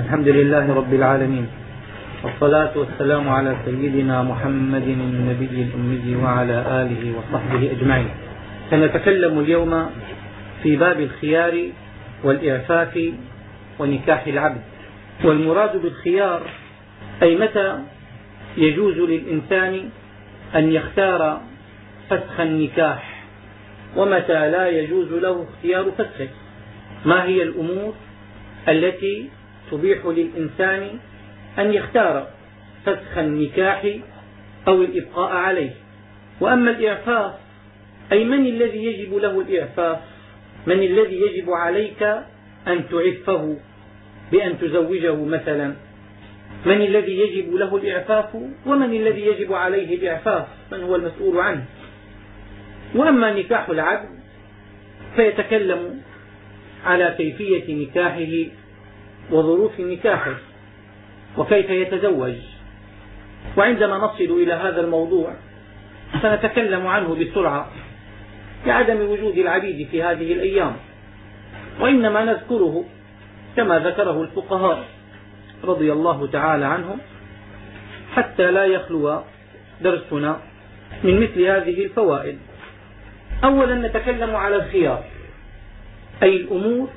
الحمد لله رب العالمين. والصلاة والسلام على سيدنا محمد النبي الأمي وعلى آله وصحبه أجمعين. سنتكلم اليوم في باب الخيار والإعفاف ونكاح العبد. والمراد بالخيار أي متى يجوز للإنسان أن يختار فسخ النكاح؟ ومتى لا يجوز له اختيار فسخه؟ ما هي الأمور التي تبيح للإنسان أن يختار فسخ النكاح أو الإبقاء عليه. وأما الإعفاف أي من الذي يجب له الإعفاف؟ من الذي يجب عليك أن تعفه بأن تزوجه مثلا؟ من الذي يجب له الإعفاف؟ ومن الذي يجب عليه الإعفاف؟ من هو المسؤول عنه؟ وأما نكاح العبد فيتكلم على كيفية نكاحه وظروف نكاحه وكيف يتزوج. وعندما نصل إلى هذا الموضوع سنتكلم عنه بسرعة لعدم وجود العبيد في هذه الأيام. وإنما نذكره كما ذكره الفقهاء رضي الله تعالى عنهم حتى لا يخلو درسنا من مثل هذه الفوائد. أولا نتكلم على الخيار أي الأمور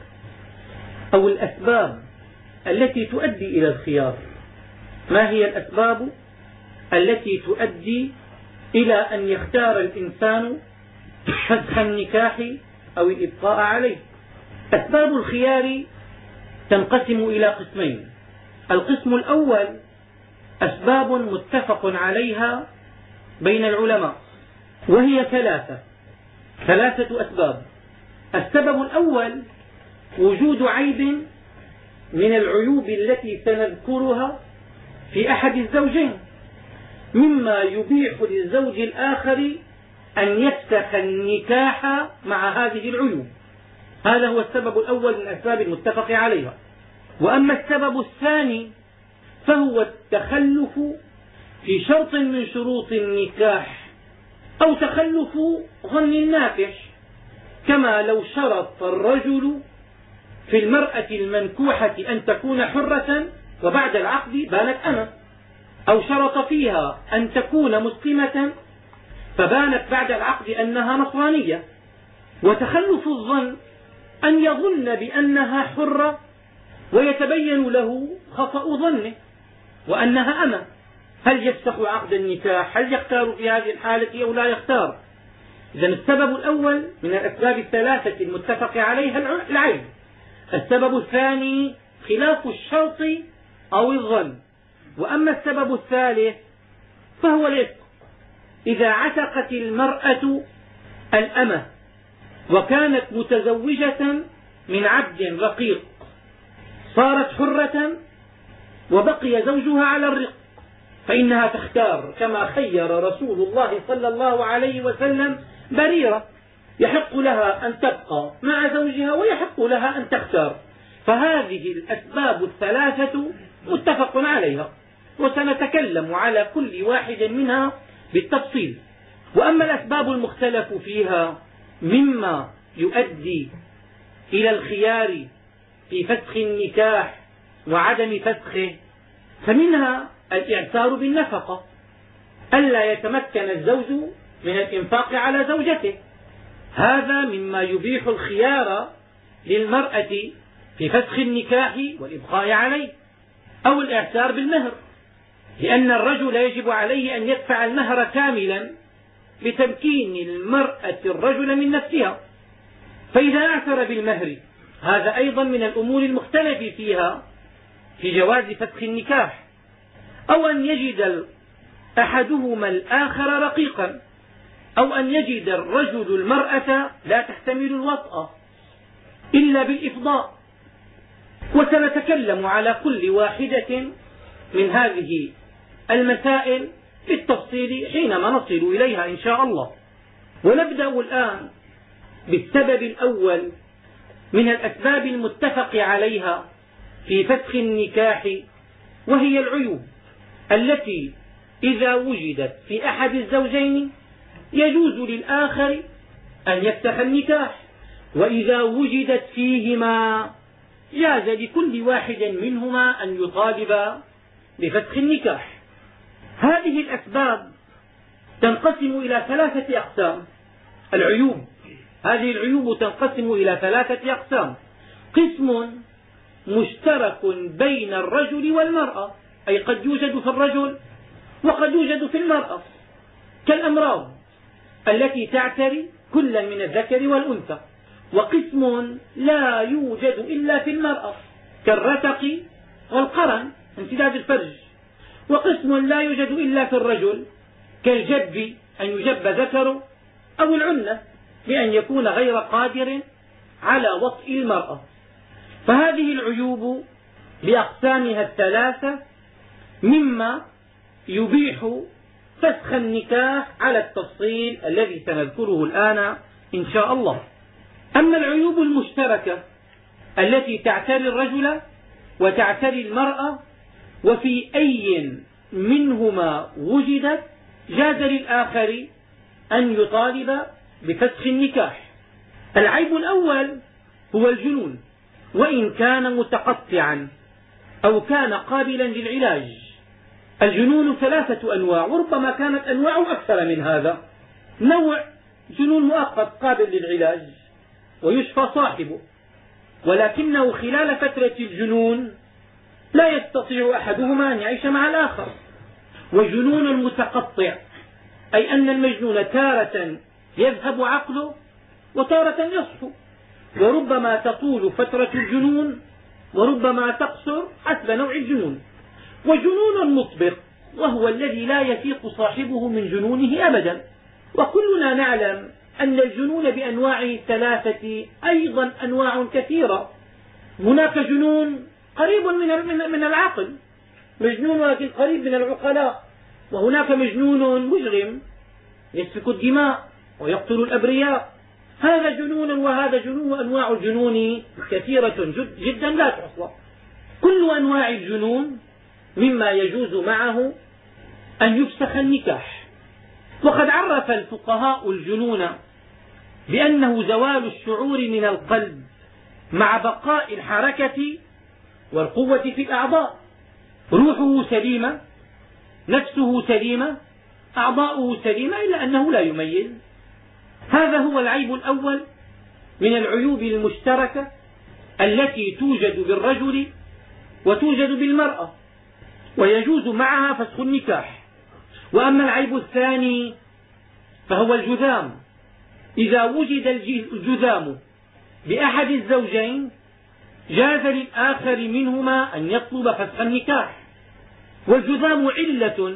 أو الأسباب التي تؤدي إلى الخيار. ما هي الأسباب التي تؤدي إلى أن يختار الإنسان فسخ النكاح أو الإبقاء عليه؟ أسباب الخيار تنقسم إلى قسمين. القسم الأول أسباب متفق عليها بين العلماء وهي ثلاثة. ثلاثة أسباب. السبب الأول وجود عيب من العيوب التي سنذكرها في أحد الزوجين مما يبيح للزوج الآخر أن يفسخ النكاح مع هذه العيوب. هذا هو السبب الأول من الأسباب المتفق عليها. وأما السبب الثاني فهو التخلف في شرط من شروط النكاح أو تخلف ظن الناكح كما لو شرط الرجل في المرأة المنكوحة أن تكون حرة وبعد العقد بانت أمة. أو شرط فيها أن تكون مسلمة فبانت بعد العقد أنها نصرانية. وتخلف الظن أن يظن بأنها حرة ويتبين له خطأ ظنه وأنها أمة. هل يفسخ عقد النكاح؟ هل يختار في هذه الحالة أو لا يختار؟ إذا السبب الأول من الأسباب الثلاثة المتفق عليها العيب السبب الثاني خلاف الشرط أو الظن. وأما السبب الثالث فهو العتق. إذا عتقت المرأة الأمة وكانت متزوجة من عبد رقيق صارت حرة وبقي زوجها على الرق فإنها تختار كما خير رسول الله صلى الله عليه وسلم بريرة. يحق لها أن تبقى مع زوجها ويحق لها أن تختار. فهذه الأسباب الثلاثة متفق عليها. وسنتكلم على كل واحد منها بالتفصيل. وأما الأسباب المختلف فيها مما يؤدي إلى الخيار في فسخ النكاح وعدم فسخه فمنها الإعسار بالنفقة. ألا يتمكن الزوج من الإنفاق على زوجته. هذا مما يبيح الخيار للمرأة في فسخ النكاح والإبقاء عليه أو الإعسار بالمهر لأن الرجل يجب عليه أن يدفع المهر كاملا لتمكين المرأة الرجل من نفسها. فإذا اعتر بالمهر هذا أيضا من الأمور المختلف فيها في جواز فسخ النكاح أو أن يجد أحدهما الآخر رقيقا. أو أن يجد الرجل المرأة لا تحتمل الوطأ إلا بالإفضاء. وسنتكلم على كل واحدة من هذه المسائل بالتفصيل حينما نصل إليها إن شاء الله. ونبدأ الآن بالسبب الأول من الأسباب المتفق عليها في فسخ النكاح وهي العيوب التي إذا وجدت في أحد الزوجين يجوز للآخر أن يفسخ النكاح وإذا وجدت فيهما جاز لكل واحد منهما أن يطالب بفسخ النكاح. هذه الأسباب تنقسم إلى ثلاثة أقسام. العيوب هذه العيوب تنقسم إلى ثلاثة أقسام. قسم مشترك بين الرجل والمرأة أي قد يوجد في الرجل وقد يوجد في المرأة. كالأمراض التي تعتري كلا من الذكر والأنثى. وقسم لا يوجد إلا في المرأة كالرتق والقرن انسداد الفرج. وقسم لا يوجد إلا في الرجل كالجب أن يجب ذكره أو العنة بأن يكون غير قادر على وطئ المرأة. فهذه العيوب بأقسامها الثلاثة مما يبيح فسخ النكاح على التفصيل الذي سنذكره الآن إن شاء الله. أما العيوب المشتركة التي تعتري الرجل وتعتري المرأة وفي أي منهما وجدت جاز للآخر أن يطالب بفسخ النكاح. العيب الأول هو الجنون وإن كان متقطعا أو كان قابلا للعلاج. الجنون ثلاثة أنواع وربما كانت أنواع أكثر من هذا. نوع جنون مؤقت قابل للعلاج ويشفى صاحبه. ولكنه خلال فترة الجنون لا يستطيع أحدهما أن يعيش مع الآخر. وجنون متقطع أي أن المجنون تارة يذهب عقله وتارة يصحو وربما تطول فترة الجنون وربما تقصر حسب نوع الجنون. وجنون مطبق وهو الذي لا يفيق صاحبه من جنونه أبدا. وكلنا نعلم أن الجنون بأنواعه الثلاثة أيضا أنواع كثيرة. هناك جنون قريب من العقل مجنون ولكن قريب من العقلاء وهناك مجنون مجرم يسفك الدماء ويقتل الأبرياء. هذا جنون وهذا جنون وأنواع الجنون كثيرة جدا لا تحصى. كل أنواع الجنون مما يجوز معه أن يفسخ النكاح. وقد عرف الفقهاء الجنون بأنه زوال الشعور من القلب مع بقاء الحركة والقوة في الأعضاء. روحه سليمة نفسه سليمة أعضاؤه سليمة إلا أنه لا يميز. هذا هو العيب الأول من العيوب المشتركة التي توجد بالرجل وتوجد بالمرأة. ويجوز معها فسخ النكاح. وأما العيب الثاني فهو الجذام. إذا وجد الجذام بأحد الزوجين جاز للآخر منهما أن يطلب فسخ النكاح. والجذام علة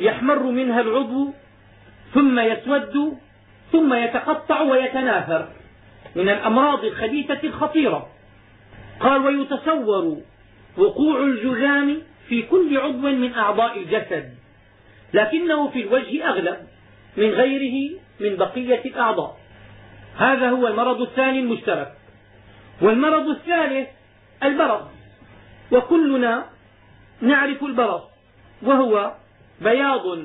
يحمر منها العضو ثم يسود ثم يتقطع ويتناثر. من الأمراض الخبيثة الخطيرة. قال ويتصور وقوع الجذام في كل عضو من أعضاء الجسد لكنه في الوجه أغلب من غيره من بقية الأعضاء. هذا هو المرض الثاني المشترك. والمرض الثالث البرص وكلنا نعرف البرص وهو بياض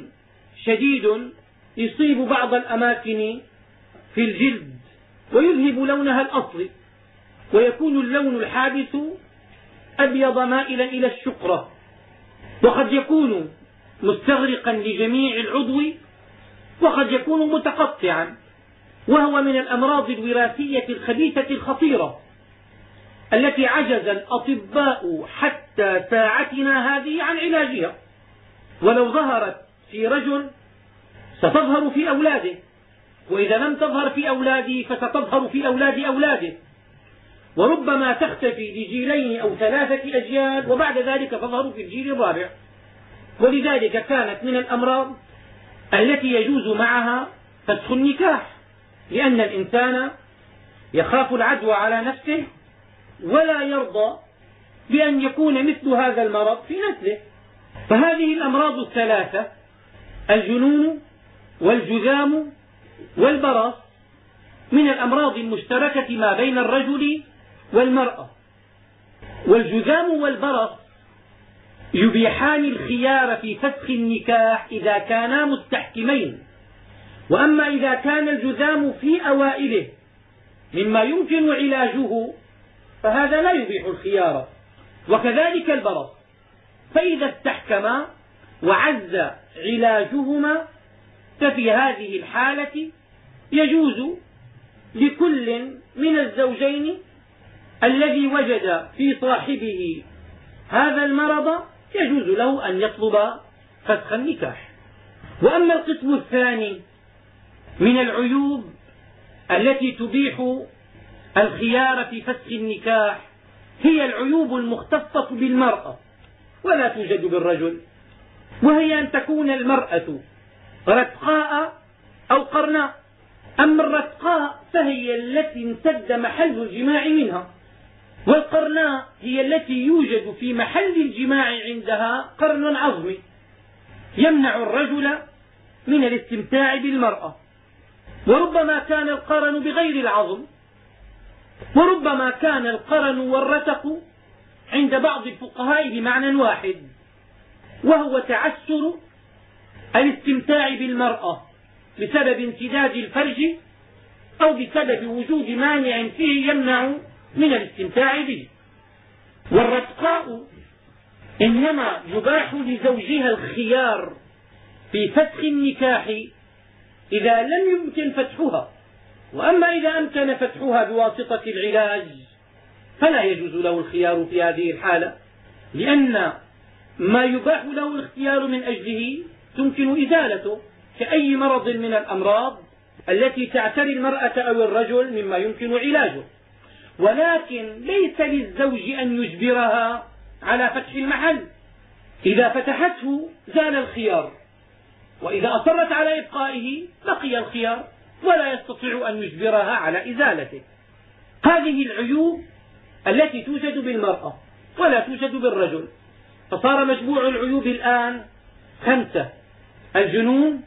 شديد يصيب بعض الأماكن في الجلد ويذهب لونها الأصلي ويكون اللون الحادث أبيض مائلا إلى الشقرة. وقد يكون مستغرقا لجميع العضو وقد يكون متقطعا وهو من الأمراض الوراثية الخبيثة الخطيرة التي عجز الأطباء حتى ساعتنا هذه عن علاجها. ولو ظهرت في رجل ستظهر في أولاده وإذا لم تظهر في أولاده فستظهر في أولاد أولاده. وربما تختفي لجيلين أو ثلاثة أجيال وبعد ذلك تظهر في الجيل الرابع. ولذلك كانت من الأمراض التي يجوز معها فسخ النكاح لأن الإنسان يخاف العدوى على نفسه ولا يرضى بأن يكون مثل هذا المرض في نسله فهذه الأمراض الثلاثة الجنون والجذام والبرص من الأمراض المشتركة ما بين الرجل والمرأة. والجذام والبرص يبيحان الخيار في فسخ النكاح إذا كانا مستحكمين. وأما إذا كان الجذام في أوائله مما يمكن علاجه فهذا لا يبيح الخيار وكذلك البرص فإذا استحكما وعز علاجهما ففي هذه الحالة يجوز لكل من الزوجين الذي وجد في صاحبه هذا المرض يجوز له أن يطلب فسخ النكاح. وأما القسم الثاني من العيوب التي تبيح الخيار في فسخ النكاح هي العيوب المختصة بالمرأة ولا توجد بالرجل وهي أن تكون المرأة رتقاء أو قرناء. أما الرتقاء فهي التي امتد محل الجماع منها. والقرناء هي التي يوجد في محل الجماع عندها قرن عظمي يمنع الرجل من الاستمتاع بالمرأة. وربما كان القرن بغير العظم. وربما كان القرن والرتق عند بعض الفقهاء بمعنى واحد. وهو تعسر الاستمتاع بالمرأة بسبب انسداد الفرج أو بسبب وجود مانع فيه يمنع من الاستمتاع به. والرتقاء إنما يباح لزوجها الخيار في فسخ النكاح إذا لم يمكن فتحها. وأما إذا أمكن فتحها بواسطة العلاج فلا يجوز له الخيار في هذه الحالة لأن ما يباح له الاختيار من أجله تمكن إزالته كأي مرض من الأمراض التي تعتري المرأة أو الرجل مما يمكن علاجه. ولكن ليس للزوج أن يجبرها على فتح المحل. إذا فتحته زال الخيار وإذا أصرت على إبقائه بقي الخيار ولا يستطيع أن يجبرها على إزالته. هذه العيوب التي توجد بالمرأة ولا توجد بالرجل. فصار مجموع العيوب الآن خمسة الجنون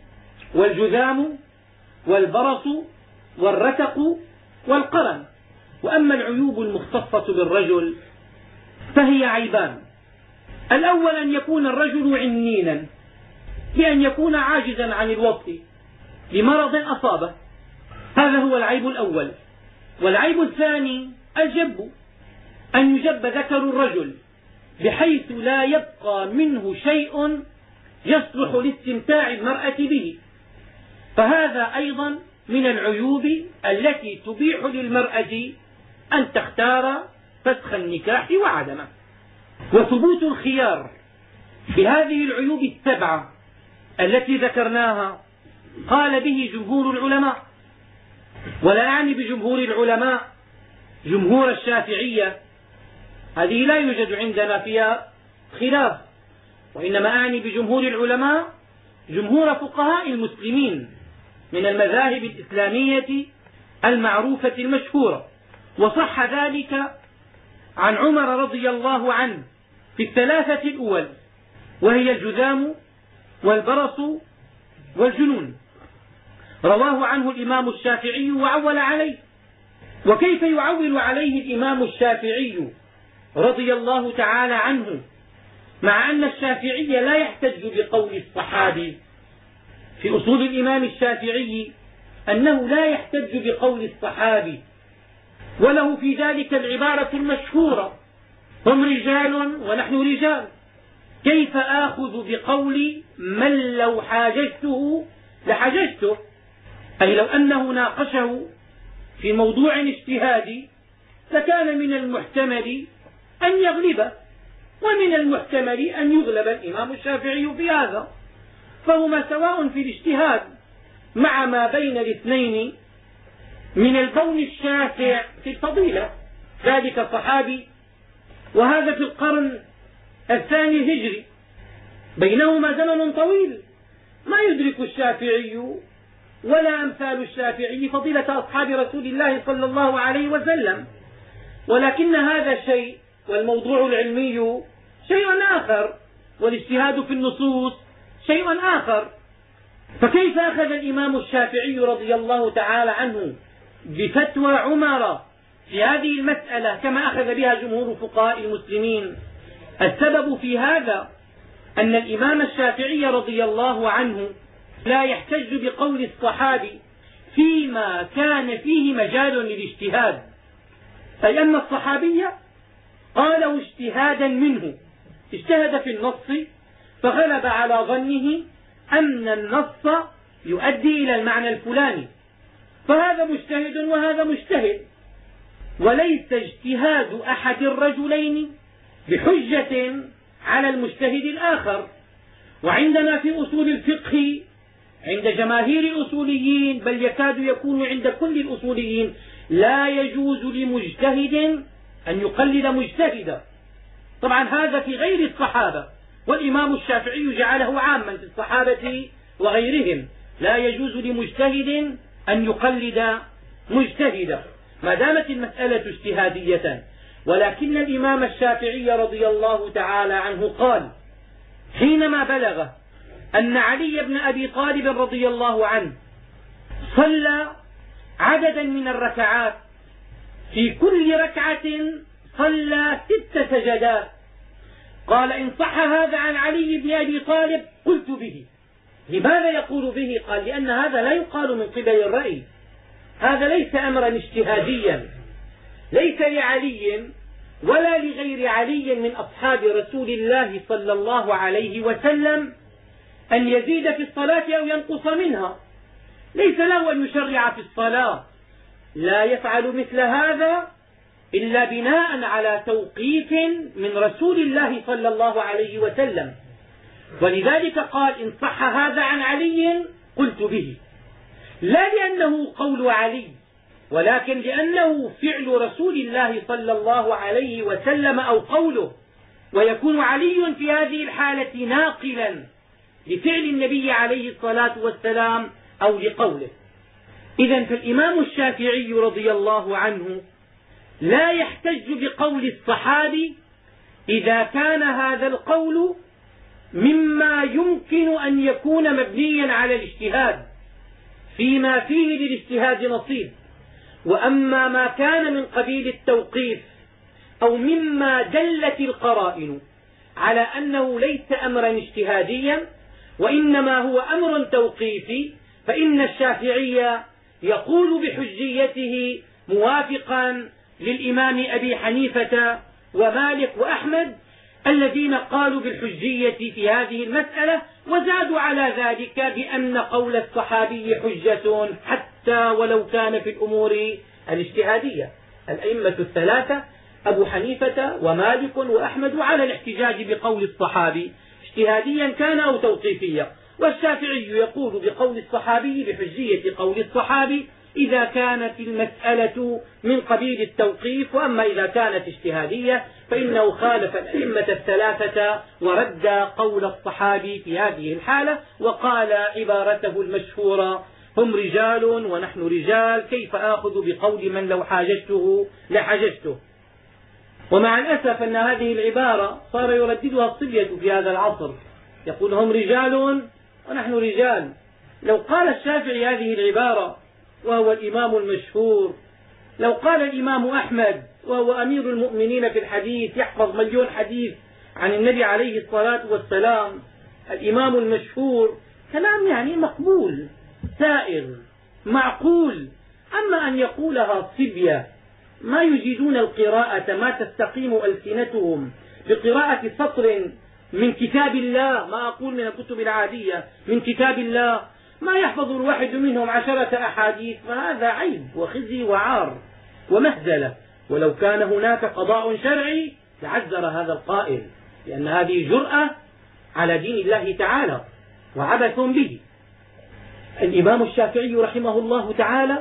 والجذام والبرص والرتق والقرن وأما العيوب المختصة بالرجل فهي عيبان. الأول أن يكون الرجل عنينا بأن يكون عاجزا عن الوطء لمرض أصابه. هذا هو العيب الأول. والعيب الثاني الجب أن يجب ذكر الرجل بحيث لا يبقى منه شيء يصلح لاستمتاع المرأة به. فهذا أيضا من العيوب التي تبيح للمرأة أن تختار فسخ النكاح وعدمه. وثبوت الخيار بهذه العيوب السبعة التي ذكرناها قال به جمهور العلماء. ولا يعني بجمهور العلماء جمهور الشافعية. هذه لا يوجد عندنا فيها خلاف وإنما أعني بجمهور العلماء جمهور فقهاء المسلمين من المذاهب الإسلامية المعروفة المشهورة. وصح ذلك عن عمر رضي الله عنه في الثلاثة الأول وهي الجذام والبرص والجنون. رواه عنه الإمام الشافعي وعول عليه. وكيف يعول عليه الإمام الشافعي رضي الله تعالى عنه؟ مع أن الشافعي لا يحتج بقول الصحابي في أصول الإمام الشافعي أنه لا يحتج بقول الصحابي. وله في ذلك العبارة المشهورة. هم رجال ونحن رجال. كيف آخذ بقول من لو حاججته لحججته أي لو أنه ناقشه في موضوع اجتهادي لكان من المحتمل أن يغلب ومن المحتمل أن يغلب الإمام الشافعي في هذا. فهما سواء في الاجتهاد مع ما بين الاثنين من الكون الشاسع في الفضيلة. ذلك صحابي. وهذا في القرن الثاني الهجري. بينهما زمن طويل. ما يدرك الشافعي ولا أمثال الشافعي فضيلة أصحاب رسول الله صلى الله عليه وسلم. ولكن هذا الشيء والموضوع العلمي شيء آخر. والاجتهاد في النصوص شيء آخر. فكيف أخذ الإمام الشافعي رضي الله تعالى عنه بفتوى عمر في هذه المسألة كما أخذ بها جمهور فقهاء المسلمين. السبب في هذا أن الإمام الشافعي رضي الله عنه لا يحتج بقول الصحابي فيما كان فيه مجال للاجتهاد أي أن الصحابي قاله اجتهادا منه اجتهد في النص فغلب على ظنه أن النص يؤدي إلى المعنى الفلاني. فهذا مجتهد وهذا مجتهد. وليس اجتهاد أحد الرجلين بحجة على المجتهد الآخر. وعندنا في أصول الفقه عند جماهير الأصوليين بل يكاد يكون عند كل الأصوليين لا يجوز لمجتهد أن يقلد مجتهدا. طبعا هذا في غير الصحابة والإمام الشافعي جعله عاما في الصحابة وغيرهم. لا يجوز لمجتهد أن يقلد مجتهدا ما دامت المسألة اجتهادية ولكن الإمام الشافعي رضي الله تعالى عنه قال حينما بلغ أن علي بن أبي طالب رضي الله عنه صلى عددا من الركعات في كل ركعة صلى ست سجدات قال إن صح هذا عن علي بن أبي طالب قلت به. لماذا يقول به؟ قال لأن هذا لا يقال من قبل الرأي. هذا ليس أمرا اجتهاديا ليس لعلي ولا لغير علي من أصحاب رسول الله صلى الله عليه وسلم أن يزيد في الصلاة أو ينقص منها. ليس له أن يشرع في الصلاة. لا يفعل مثل هذا إلا بناء على توقيف من رسول الله صلى الله عليه وسلم. ولذلك قال إن صح هذا عن علي قلت به. لا لأنه قول علي ولكن لأنه فعل رسول الله صلى الله عليه وسلم أو قوله. ويكون علي في هذه الحالة ناقلا لفعل النبي عليه الصلاة والسلام أو لقوله. إذا فالإمام الشافعي رضي الله عنه لا يحتج بقول الصحابي إذا كان هذا القول مما يمكن أن يكون مبنيا على الاجتهاد فيما فيه للاجتهاد نصيب. وأما ما كان من قبيل التوقيف أو مما دلت القرائن على أنه ليس أمرا اجتهاديا وإنما هو أمر توقيفي فإن الشافعي يقول بحجيته موافقا للإمام أبي حنيفة ومالك وأحمد الذين قالوا بالحجية في هذه المسألة وزادوا على ذلك بأن قول الصحابي حجة حتى ولو كان في الأمور الاجتهادية. الأئمة الثلاثة أبو حنيفة ومالك وأحمد على الاحتجاج بقول الصحابي اجتهاديا كان أو توقيفيا. والشافعي يقول بقول الصحابي بحجية قول الصحابي إذا كانت المسألة من قبيل التوقيف وأما إذا كانت اجتهادية فإنه خالف الأئمة الثلاثة ورد قول الصحابي في هذه الحالة وقال عبارته المشهورة هم رجال ونحن رجال كيف آخذ بقول من لو حاججته؟ لحججته ومع الأسف أن هذه العبارة صار يرددها الصبية في هذا العصر. يقول هم رجال ونحن رجال. لو قال الشافعي هذه العبارة وهو الإمام المشهور. لو قال الإمام أحمد وهو أمير المؤمنين في الحديث يحفظ مليون حديث عن النبي عليه الصلاة والسلام الإمام المشهور كلام يعني مقبول سائر معقول. أما أن يقولها صبية ما يجيدون القراءة ما تستقيم ألسنتهم بقراءة سطر من كتاب الله ما أقول من الكتب العادية من كتاب الله ما يحفظ الواحد منهم عشرة أحاديث فهذا عيب وخزي وعار ومهزلة. ولو كان هناك قضاء شرعي لعذر هذا القائل لأن هذه جرأة على دين الله تعالى وعبث به. الإمام الشافعي رحمه الله تعالى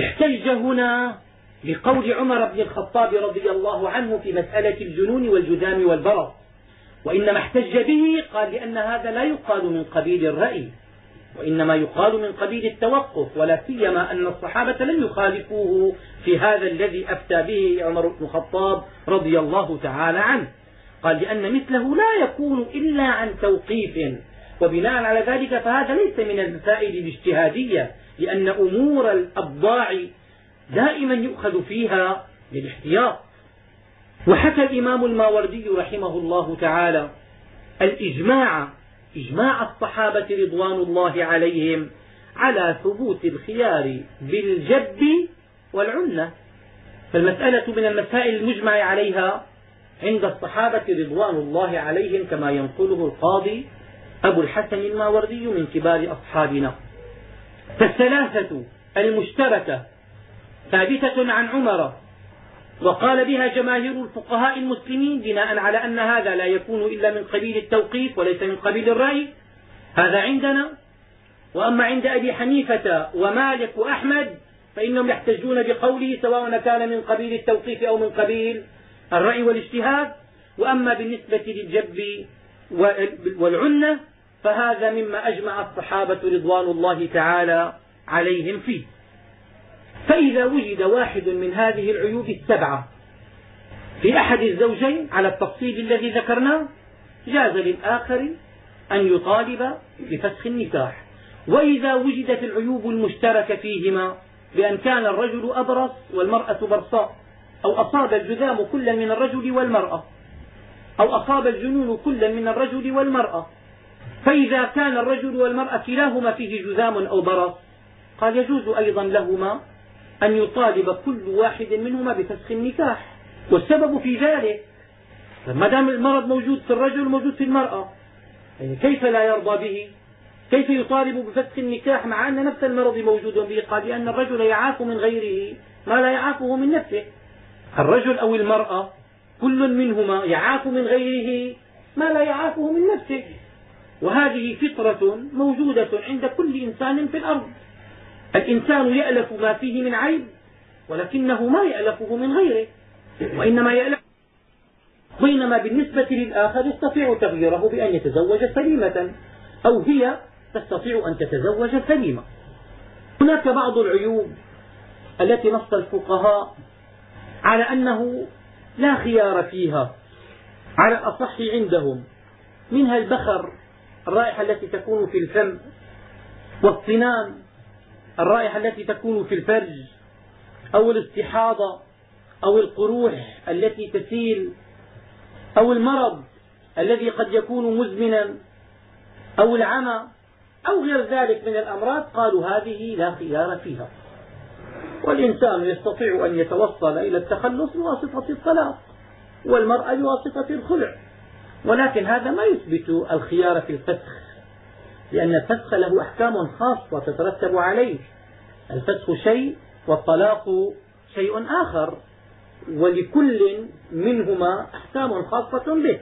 احتج هنا بقول عمر بن الخطاب رضي الله عنه في مسألة الجنون والجذام والبرص وإنما احتج به قال لأن هذا لا يقال من قبيل الرأي. وإنما يقال من قبيل التوقف ولا سيما أن الصحابة لم يخالفوه في هذا الذي أفتى به عمر بن الخطاب رضي الله تعالى عنه. قال لأن مثله لا يكون إلا عن توقيف وبناء على ذلك فهذا ليس من المسائل الاجتهادية لأن أمور الأبضاع دائما يؤخذ فيها بالاحتياط وحكى الإمام الماوردي رحمه الله تعالى الإجماع إجماع الصحابة رضوان الله عليهم على ثبوت الخيار بالجب والعنة. فالمسألة من المسائل المجمع عليها عند الصحابة رضوان الله عليهم كما ينقله القاضي أبو الحسن الماوردي من كبار أصحابنا. فالثلاثة المشتركة ثابتة عن عمر وقال بها جماهير الفقهاء المسلمين بناء على أن هذا لا يكون إلا من قبيل التوقيف وليس من قبيل الرأي. هذا عندنا. وأما عند أبي حنيفة ومالك وأحمد فإنهم يحتجون بقوله سواء كان من قبيل التوقيف أو من قبيل الرأي والاجتهاد. وأما بالنسبة للجب والعنة فهذا مما أجمع الصحابة رضوان الله تعالى عليهم فيه. فإذا وجد واحد من هذه العيوب السبعة. في أحد الزوجين على التفصيل الذي ذكرناه جاز للآخر أن يطالب بفسخ النكاح. وإذا وجدت العيوب المشتركة فيهما بأن كان الرجل أبرص والمرأة برصاء أو أصاب الجذام كلا من الرجل والمرأة أو أصاب الجنون كلا من الرجل والمرأة. فإذا كان الرجل والمرأة كلاهما فيه جذام أو برص قال يجوز أيضا لهما أن يطالب كل واحد منهما بفسخ النكاح والسبب في ذلك ما دام المرض موجود في الرجل موجود في المرأة يعني كيف لا يرضى به؟ كيف يطالب بفسخ النكاح مع أن نفس المرض موجود به؟ قال لأن الرجل يعاف من غيره ما لا يعافه من نفسه. الرجل أو المرأة كل منهما يعاف من غيره ما لا يعافه من نفسه. وهذه فطرة موجودة عند كل إنسان في الأرض. الإنسان يألف ما فيه من عيب ولكنه ما يألفه من غيره وإنما يألف بينما بالنسبة للآخر يستطيع تغييره بأن يتزوج سليمة أو هي تستطيع أن تتزوج سليمة. هناك بعض العيوب التي نص الفقهاء على أنه لا خيار فيها على الأصح عندهم منها البخر الرائحة التي تكون في الفم والصنان الرائحة التي تكون في الفرج أو الاستحاضة أو القروح التي تسيل أو المرض الذي قد يكون مزمنا أو العمى أو غير ذلك من الأمراض قالوا هذه لا خيار فيها. والإنسان يستطيع أن يتوصل إلى التخلص بواسطة الطلاق والمرأة بواسطة الخلع. ولكن هذا ما يثبت الخيار في الفسخ لأن الفسخ له أحكام خاصة تترتب عليه. الفسخ شيء والطلاق شيء آخر ولكل منهما أحكام خاصة به.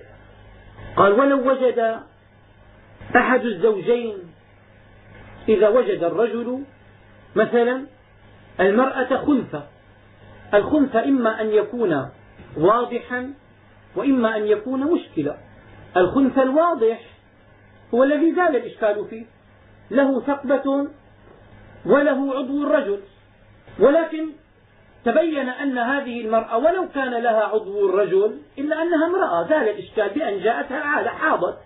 قال ولو وجد أحد الزوجين إذا وجد الرجل مثلا المرأة خنثى الخنثى إما أن يكون واضحا وإما أن يكون مشكلة الخنثى الواضح هو الذي زال الإشكال فيه. له ثقبة وله عضو الرجل. ولكن تبين أن هذه المرأة ولو كان لها عضو الرجل إلا أنها امرأة زال الإشكال بأن جاءتها عادة حاضت.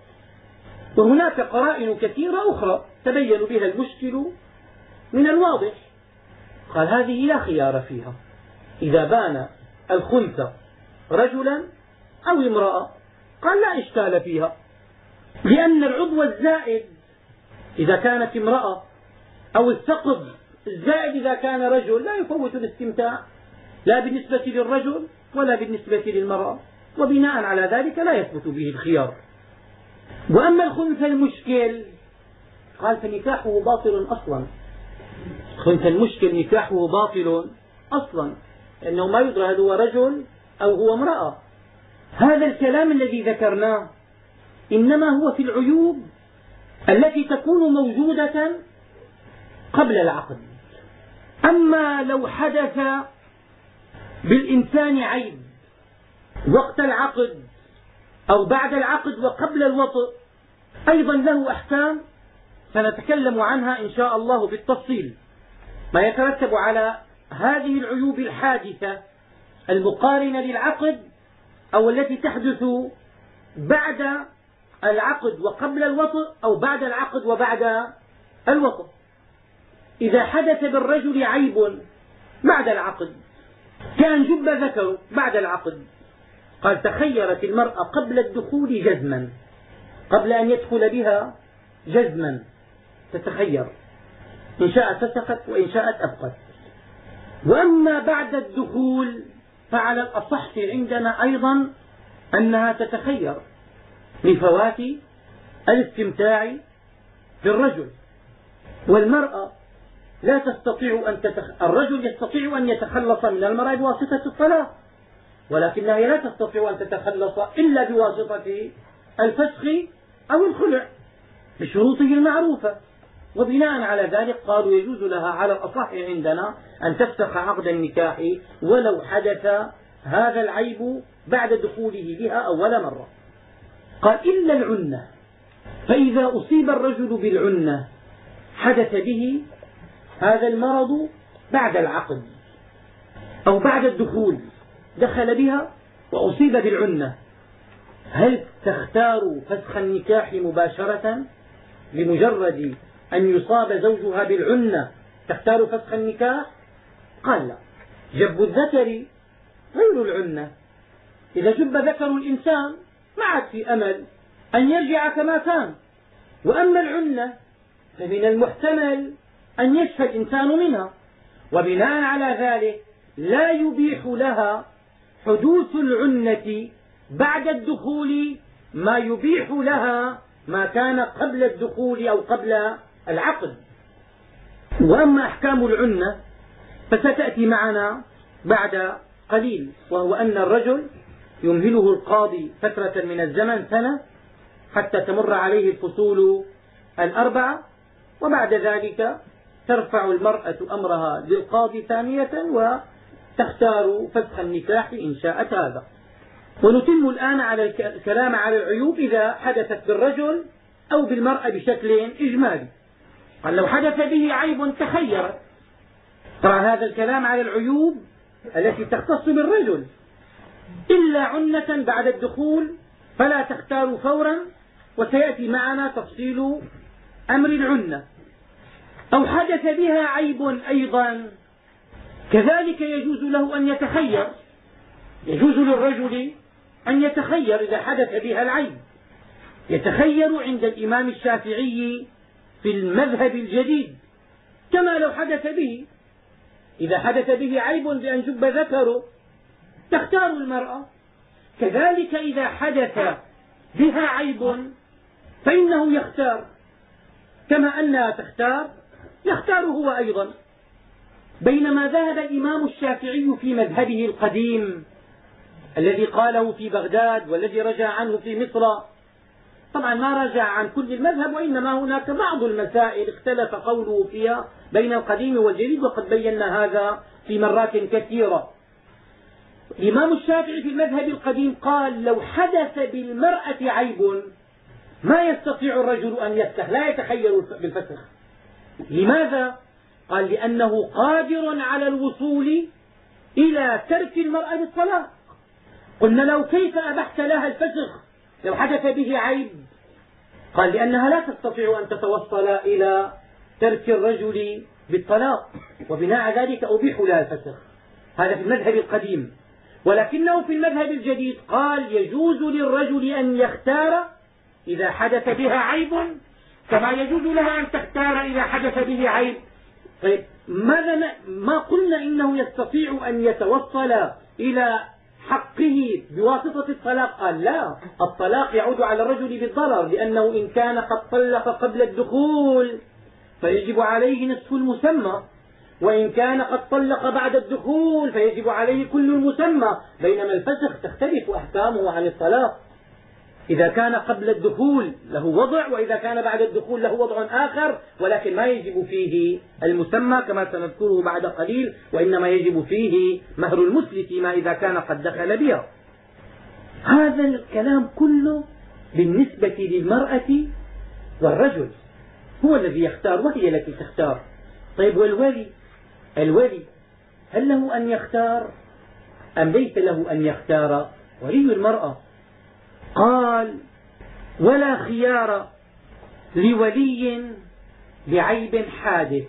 وهناك قرائن كثيرة أخرى تبين بها المشكل من الواضح. قال هذه لا خيار فيها. إذا بان الخنثى رجلا أو امرأة قال لا إشكال فيها. لأن العضو الزائد إذا كانت امرأة أو الثقب الزائد إذا كان رجل لا يفوت الاستمتاع لا بالنسبة للرجل ولا بالنسبة للمرأة وبناء على ذلك لا يثبت به الخيار. وأما الخنث المشكل قال فنكاحه باطل أصلا. خنث المشكل نكاحه باطل أصلا لأنه ما يدرى هل هو رجل أو هو امرأة. هذا الكلام الذي ذكرناه إنما هو في العيوب التي تكون موجودة قبل العقد. أما لو حدث بالإنسان عيب وقت العقد أو بعد العقد وقبل الوطء أيضا له أحكام سنتكلم عنها إن شاء الله بالتفصيل. ما يترتب على هذه العيوب الحادثة المقارنة للعقد أو التي تحدث بعد العقد وقبل الوطء أو بعد العقد وبعد الوطء إذا حدث بالرجل عيب بعد العقد كان جب ذكر بعد العقد. قال تخيرت المرأة قبل الدخول جزما قبل أن يدخل بها جزما. تتخير إن شاءت فسخت وإن شاءت أبقت. وأما بعد الدخول فعلى الأصح عندنا أيضا أنها تتخير. لفوات الاستمتاع بالرجل. والمرأة لا تستطيع أن تتخ... الرجل يستطيع أن يتخلص من المرأة بواسطة الطلاق ولكنها لا تستطيع أن تتخلص إلا بواسطة الفسخ أو الخلع بشروطه المعروفة. وبناء على ذلك قالوا يجوز لها على الأصح عندنا أن تفسخ عقد النكاح ولو حدث هذا العيب بعد دخوله بها أول مرة. قال إلا العنة. فإذا أصيب الرجل بالعنة حدث به هذا المرض بعد العقد أو بعد الدخول دخل بها وأصيب بالعنة. هل تختار فسخ النكاح مباشرة؟ بمجرد أن يصاب زوجها بالعنة تختار فسخ النكاح؟ قال لا. جب الذكر غير العنة. إذا جب ذكر الإنسان ما عاد في أمل أن يرجع كما كان. وأما العنة فمن المحتمل أن يشفى الإنسان منها. وبناء على ذلك لا يبيح لها حدوث العنة بعد الدخول ما يبيح لها ما كان قبل الدخول أو قبل العقد. وأما أحكام العنة فستأتي معنا بعد قليل وهو أن الرجل يمهله القاضي فترة من الزمن سنة حتى تمر عليه الفصول الأربعة وبعد ذلك ترفع المرأة أمرها للقاضي ثانية وتختار فسخ النكاح إن شاءت هذا. ونتم الآن على الكلام على العيوب إذا حدثت بالرجل أو بالمرأة بشكل إجمالي. قال لو حدث به عيب تخيرت طبعا هذا الكلام على العيوب التي تختص بالرجل. إلا عنة بعد الدخول فلا تختار فورا وسيأتي معنا تفصيل أمر العنة. أو حدث بها عيب أيضا. كذلك يجوز له أن يتخير. يجوز للرجل أن يتخير إذا حدث بها العيب. يتخير عند الإمام الشافعي في المذهب الجديد. كما لو حدث به. إذا حدث به عيب بأن جب ذكره. تختار المرأة. كذلك إذا حدث بها عيب فإنه يختار. كما أنها تختار يختار هو أيضا. بينما ذهب الإمام الشافعي في مذهبه القديم الذي قاله في بغداد والذي رجع عنه في مصر. طبعا ما رجع عن كل المذهب وإنما هناك بعض المسائل اختلف قوله فيها بين القديم والجديد وقد بينا هذا في مرات كثيرة. الإمام الشافعي في المذهب القديم قال لو حدث بالمرأة عيب ما يستطيع الرجل أن يفسخ لا يتخير بالفسخ. لماذا؟ قال لأنه قادر على الوصول إلى ترك المرأة بالطلاق قلنا له كيف أبحت لها الفسخ؟ لو حدث به عيب. قال لأنها لا تستطيع أن تتوصل إلى ترك الرجل بالطلاق وبناء ذلك أبيح لها الفسخ. هذا في المذهب القديم. ولكنه في المذهب الجديد قال يجوز للرجل أن يختار إذا حدث بها عيب كما يجوز لها أن تختار إذا حدث به عيب. طيب ماذا ما قلنا إنه يستطيع أن يتوصل إلى حقه بواسطة الطلاق؟ قال لا الطلاق يعود على الرجل بالضرر لأنه إن كان قد طلق قبل الدخول فيجب عليه نصف المسمى. وإن كان قد طلق بعد الدخول فيجب عليه كل المسمى بينما الفسخ تختلف أحكامه عن الطلاق. إذا كان قبل الدخول له وضع وإذا كان بعد الدخول له وضع آخر ولكن ما يجب فيه المسمى كما سنذكره بعد قليل وإنما يجب فيه مهر المثل فيما إذا كان قد دخل بها. هذا الكلام كله بالنسبة للمرأة والرجل. هو الذي يختار وهي التي تختار. طيب والولي؟ الولي هل له أن يختار؟ أم ليس له أن يختار؟ ولي المرأة. قال ولا خيار لولي بعيب حادث.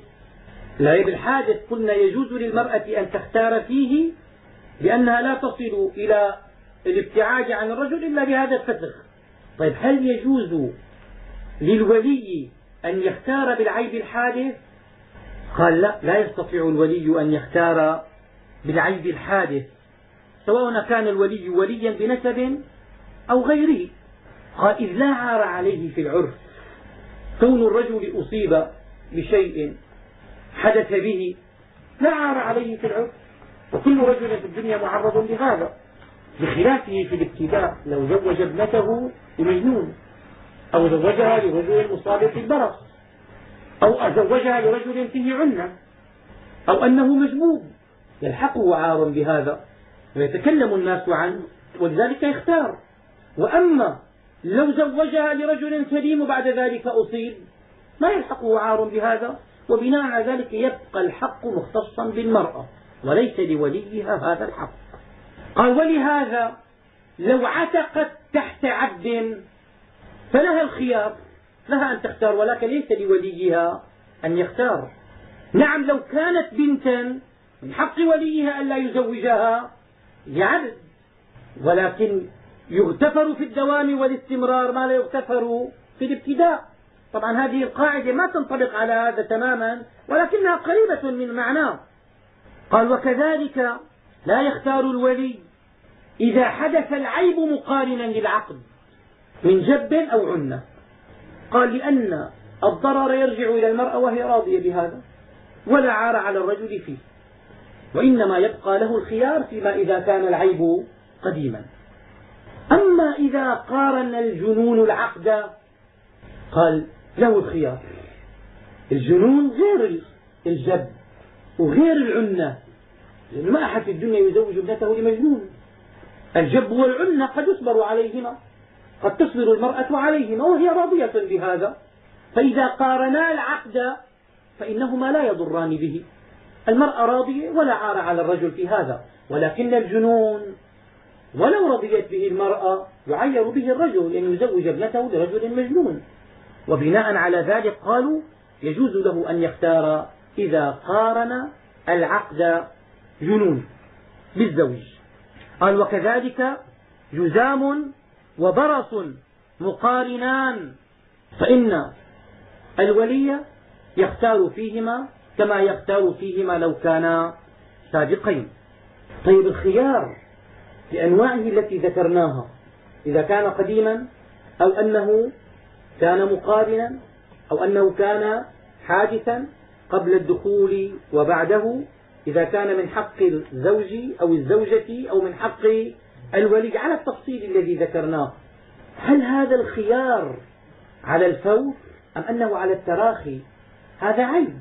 العيب الحادث قلنا يجوز للمرأة أن تختار فيه لأنها لا تصل إلى الابتعاد عن الرجل إلا بهذا الفسخ. طيب هل يجوز للولي أن يختار بالعيب الحادث؟ قال لا لا يستطيع الولي أن يختار بالعيب الحادث سواء كان الولي وليا بنسب أو غيره قال إذ لا عار عليه في العرف. كون الرجل أصيب بشيء حدث به لا عار عليه في العرف. وكل رجل في الدنيا معرض لهذا بخلافه في الابتداء لو زوج ابنته لمجنون أو زوجها لرجل مصاب في البرص أو زوجها لرجل فيه عنة أو أنه مجبوب يلحقه عار بهذا ويتكلم الناس عنه ولذلك يختار. وأما لو زوجها لرجل سليم وبعد ذلك أصيب ما يلحقه عار بهذا وبناء على ذلك يبقى الحق مختصا بالمرأة وليس لوليها هذا الحق. قال ولهذا لو عتقت تحت عبد فلها الخيار. لها أن تختار ولكن ليس لوليها أن يختار. نعم لو كانت بنتا من حق وليها ألا يزوجها لعبد ولكن يغتفر في الدوام والاستمرار ما لا يغتفر في الابتداء. طبعا هذه القاعدة ما تنطبق على هذا تماما ولكنها قريبة من معناه. قال وكذلك لا يختار الولي إذا حدث العيب مقارنا للعقد من جب أو عنة. قال لأن الضرر يرجع إلى المرأة وهي راضية بهذا ولا عار على الرجل فيه. وإنما يبقى له الخيار فيما إذا كان العيب قديما. أما إذا قارن الجنون العقد قال له الخيار. الجنون غير الجب وغير العنة. لأن ما أحد في الدنيا يزوج ابنته لمجنون. الجب والعنة قد يصبر عليهما. قد تصبر المرأة عليهما وهي راضية بهذا. فإذا قارنا العقد فإنهما لا يضران به. المرأة راضية ولا عار على الرجل في هذا ولكن الجنون ولو رضيت به المرأة يعير به الرجل أن يزوج ابنته لرجل مجنون. وبناء على ذلك قالوا يجوز له أن يختار إذا قارن العقد جنون بالزوج. قال وكذلك جزام وبرص مقارنان فإن الولي يختار فيهما كما يختار فيهما لو كانا سابقين. طيب الخيار بأنواعه التي ذكرناها إذا كان قديما أو أنه كان مقارنا أو أنه كان حادثا قبل الدخول وبعده إذا كان من حق الزوج أو الزوجة أو من حق الولي على التفصيل الذي ذكرناه. هل هذا الخيار على الفور أم أنه على التراخي؟ هذا عيب.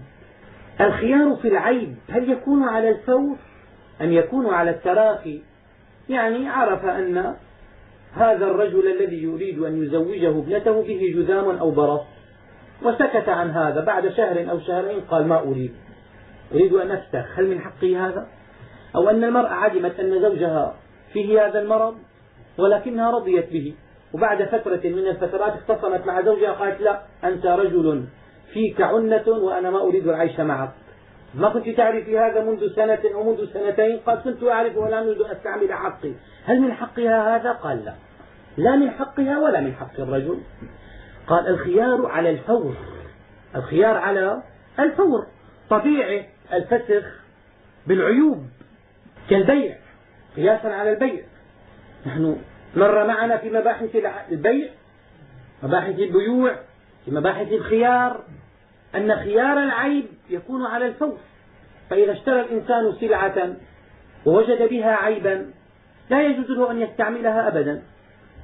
الخيار في العيب هل يكون على الفور أم يكون على التراخي؟ يعني عرف أن هذا الرجل الذي يريد أن يزوجه ابنته به جذام أو برص وسكت عن هذا بعد شهر أو شهرين قال ما أريد. أريد أن أفتخ. هل من حقي هذا؟ أو أن المرأة علمت أن زوجها فيه هذا المرض ولكنها رضيت به. وبعد فترة من الفترات اختصمت مع زوجها قالت لا أنت رجل فيك عنة وأنا ما أريد العيش معك. ما كنت تعرفي هذا منذ سنة أو منذ سنتين؟ قال كنت أعرف ولا أريد أن أستعمل حقي. هل من حقها هذا؟ قال لا. لا من حقها ولا من حق الرجل. قال الخيار على الفور. الخيار على الفور. طبيعة الفسخ بالعيوب كالبيع. قياسا على البيع. نحن مر معنا في مباحث البيع مباحث البيوع في مباحث الخيار أن خيار العيب يكون على الفور فإذا اشترى الإنسان سلعة ووجد بها عيبا لا يجوز له أن يستعملها أبدا.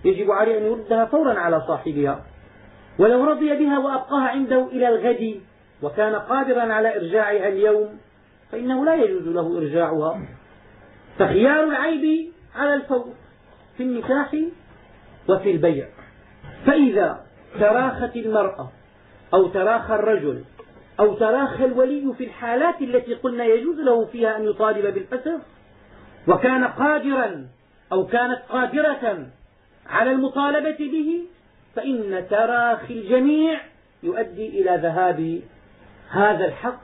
يجب عليه أن يردها فورا على صاحبها. ولو رضي بها وأبقاها عنده إلى الغد وكان قادرا على إرجاعها اليوم فإنه لا يجوز له إرجاعها. فخيار العيب على الفور في النكاح وفي البيع. فإذا تراخت المرأة أو تراخى الرجل أو تراخى الولي في الحالات التي قلنا يجوز له فيها أن يطالب بالفسخ وكان قادرا أو كانت قادرة على المطالبة به فإن تراخي الجميع يؤدي إلى ذهاب هذا الحق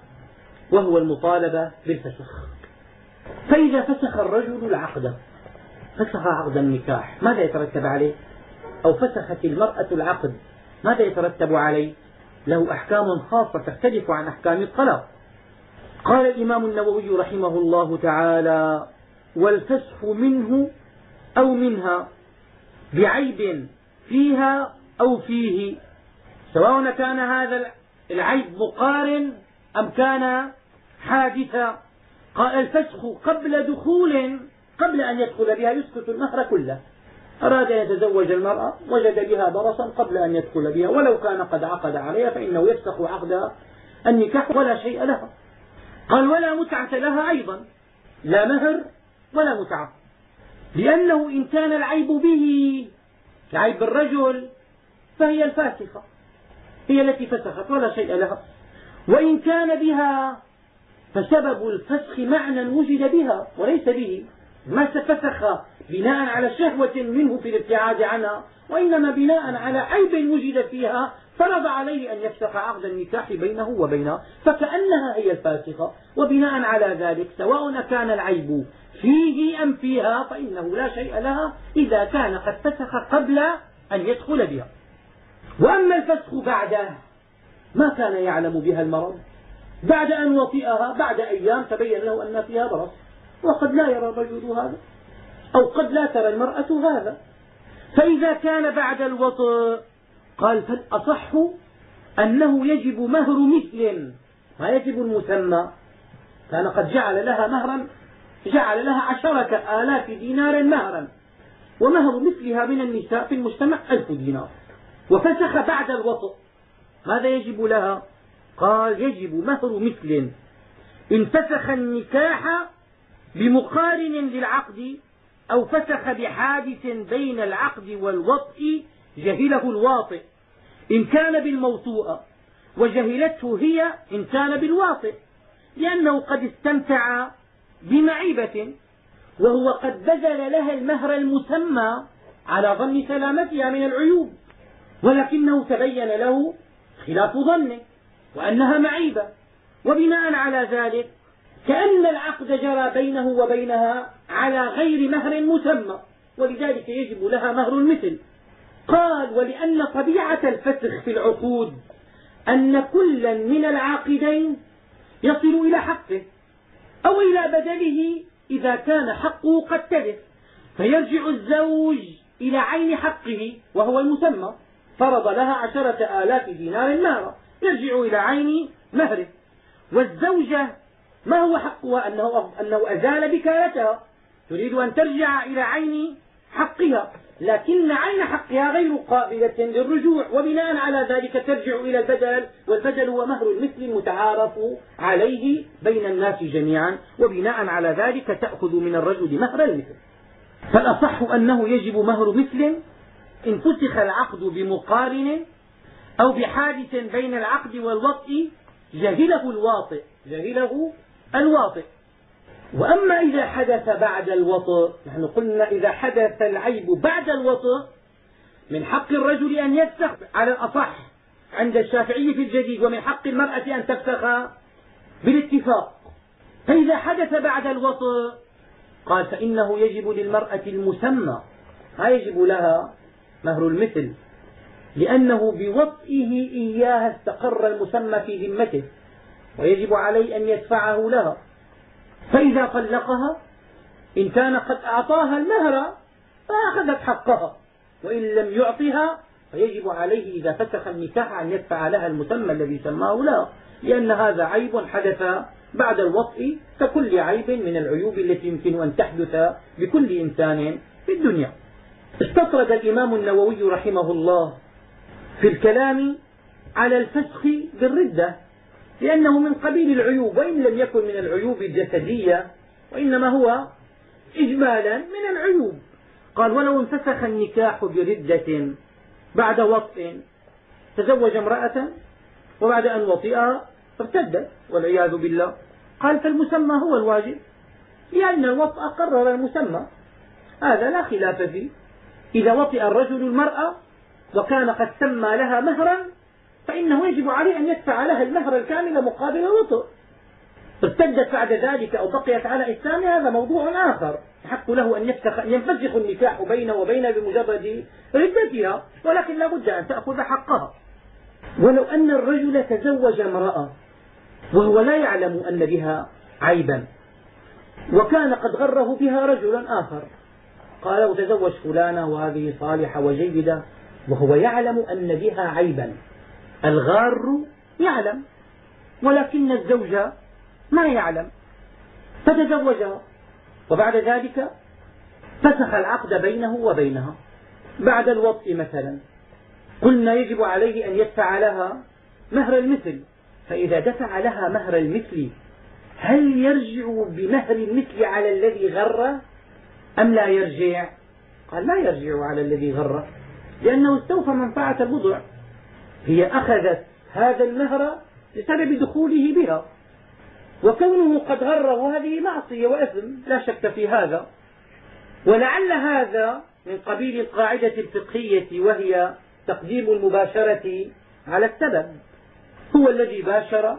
وهو المطالبة بالفسخ. فإذا فسخ الرجل العقد فسخ عقد النكاح ماذا يترتب عليه؟ أو فسخت المرأة العقد ماذا يترتب عليه؟ له أحكام خاصة تختلف عن أحكام الطلاق. قال الإمام النووي رحمه الله تعالى والفسخ منه أو منها بعيب فيها أو فيه سواء كان هذا العيب مقارن أم كان حادثا. الفسخ قبل دخول قبل أن يدخل بها يسقط المهر كله. أراد أن يتزوج المرأة وجد بها برصا قبل أن يدخل بها. ولو كان قد عقد عليها فإنه يفسخ عقد النكاح ولا شيء لها. قال ولا متعة لها أيضا. لا مهر ولا متعة. لأنه إن كان العيب به العيب بالرجل فهي الفاسخة. هي التي فسخت ولا شيء لها. وإن كان بها فسبب الفسخ معنى وجد بها وليس به. ما فسخ بناء على شهوة منه في الابتعاد عنها وإنما بناء على عيب وجد فيها فرض عليه أن يفسخ عقد النكاح بينه وبينها فكأنها هي الفاسخة. وبناء على ذلك سواء كان العيب فيه أم فيها فإنه لا شيء لها إذا كان قد فسخ قبل أن يدخل بها. وأما الفسخ بعده ما كان يعلم بها المرض؟ بعد أن وطئها بعد أيام تبين له أن فيها برص وقد لا يرى الرجل هذا أو قد لا ترى المرأة هذا. فإذا كان بعد الوطء قال فالأصح أنه يجب مهر مثل ما يجب المسمى. كان قد جعل لها مهرا جعل لها عشرة آلاف دينار مهرا. ومهر مثلها من النساء في المجتمع ألف دينار. وفسخ بعد الوطء ماذا يجب لها؟ قال يجب مهر مثل إن فسخ النكاح بمقارن للعقد أو فسخ بحادث بين العقد والوطء جهله الواطئ إن كان بالموطوءة وجهلته هي إن كان بالواطئ لأنه قد استمتع بمعيبة وهو قد بذل لها المهر المسمى على ظن سلامتها من العيوب ولكنه تبين له خلاف ظنه. وأنها معيبة. وبناء على ذلك كأن العقد جرى بينه وبينها على غير مهر مسمى ولذلك يجب لها مهر المثل. قال ولأن طبيعة الفسخ في العقود أن كلا من العاقدين يصل إلى حقه أو إلى بدله إذا كان حقه قد تلف فيرجع الزوج إلى عين حقه وهو المسمى فرض لها عشرة آلاف دينار مهرا يرجع إلى عين مهره. والزوجة ما هو حقها؟ أنه, أنه أزال بكالتها تريد أن ترجع إلى عين حقها. لكن عين حقها غير قابلة للرجوع. وبناء على ذلك ترجع إلى البدل. والبدل هو مهر المثل المتعارف عليه بين الناس جميعا. وبناء على ذلك تأخذ من الرجل مهر المثل. فالأصح أنه يجب مهر مثل إن فسخ العقد بمقارن أو بحادث بين العقد والوطء جهله الواطئ جهله الواطئ. وأما إذا حدث بعد الوطء نحن قلنا إذا حدث العيب بعد الوطء من حق الرجل أن يفسخ على الأصح عند الشافعي في الجديد ومن حق المرأة أن تفسخ بالاتفاق. فإذا حدث بعد الوطء قال فإنه يجب للمرأة المسمى. ما يجب لها؟ مهر المثل. لأنه بوطئه إياها استقر المسمى في ذمته ويجب عليه أن يدفعه لها. فإذا طلقها إن كان قد أعطاها المهر فأخذت حقها. وإن لم يعطها فيجب عليه إذا فسخ النكاح أن يدفع لها المسمى الذي سماه لها لأن هذا عيب حدث بعد الوطء ككل عيب من العيوب التي يمكن أن تحدث بكل إنسان في الدنيا. استطرد الإمام النووي رحمه الله في الكلام على الفسخ بالردة لأنه من قبيل العيوب وإن لم يكن من العيوب الجسدية وإنما هو إجمالا من العيوب. قال ولو انفسخ النكاح بردة بعد وطء تزوج امرأة وبعد أن وطئها ارتدت والعياذ بالله. قال فالمسمى هو الواجب لأن الوطء قرر المسمى هذا لا خلاف فيه. إذا وطئ الرجل المرأة وكان قد سمى لها مهرا فإنه يجب عليه أن يدفع لها المهر الكامل مقابل الوطء. ارتدت بعد ذلك أو بقيت على إسلامها هذا موضوع آخر. يحق له أن ينفسخ النكاح بينه وبينها بمجرد ردتها ولكن لا بد أن تأخذ حقها. ولو أن الرجل تزوج امرأة وهو لا يعلم أن بها عيبا وكان قد غره بها رجل آخر. قال له تزوج فلانة وهذه صالحة وجيدة وهو يعلم أن بها عيبا. الغار يعلم ولكن الزوج ما يعلم. فتزوجها وبعد ذلك فسخ العقد بينه وبينها. بعد الوطء مثلا قلنا يجب عليه أن يدفع لها مهر المثل. فإذا دفع لها مهر المثل هل يرجع بمهر المثل على الذي غره أم لا يرجع؟ قال لا يرجع على الذي غره لأنه استوفى منفعة البضع هي أخذت هذا المهر بسبب دخوله بها. وكونه قد غره هذه معصية وإثم لا شك في هذا. ولعل هذا من قبيل القاعدة الفقهية وهي تقديم المباشرة على السبب. هو الذي باشر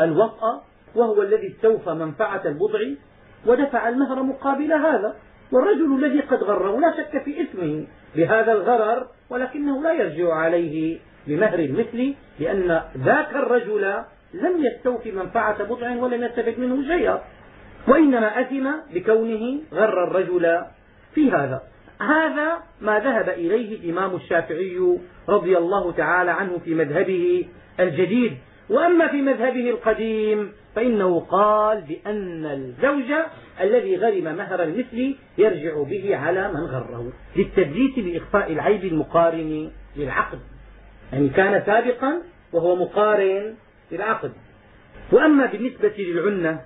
الوطأ وهو الذي استوفى منفعة البضع ودفع المهر مقابل هذا. والرجل الذي قد غره لا شك في إثمه بهذا الغرر ولكنه لا يرجع عليه بمهر المثل لأن ذاك الرجل لم يستوفي منفعة بضع ولم يستفد منه شيئا وإنما أثم بكونه غر الرجل في هذا. هذا ما ذهب إليه الإمام الشافعي رضي الله تعالى عنه في مذهبه الجديد. وأما في مذهبه القديم فإنه قال بأن الزوج الذي غرم مهر المثل يرجع به على من غره للتدليس لإخفاء العيب المقارن للعقد. يعني كان سابقا وهو مقارن للعقد. وأما بالنسبة للعنة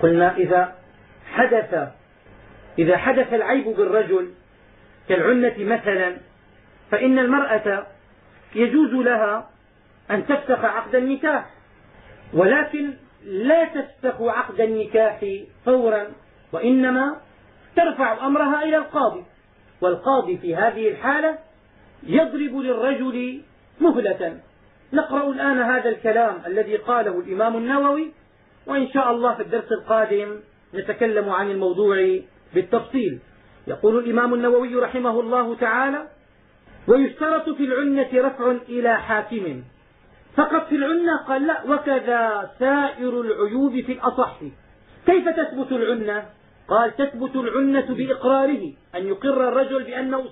قلنا إذا حدث إذا حدث العيب بالرجل كالعنة مثلا فإن المرأة يجوز لها أن تفسخ عقد النكاح. ولكن لا تفسخ عقد النكاح فورا وإنما ترفع أمرها إلى القاضي. والقاضي في هذه الحالة يضرب للرجل مهلة. نقرأ الآن هذا الكلام الذي قاله الإمام النووي وإن شاء الله في الدرس القادم نتكلم عن الموضوع بالتفصيل. يقول الإمام النووي رحمه الله تعالى ويشترط في العنة رفع إلى حاكم فقط في العنة قال لا وكذا سائر العيوب في الأصح. كيف تثبت العنة؟ قال تثبت العنة بإقراره أن يقر الرجل بأنه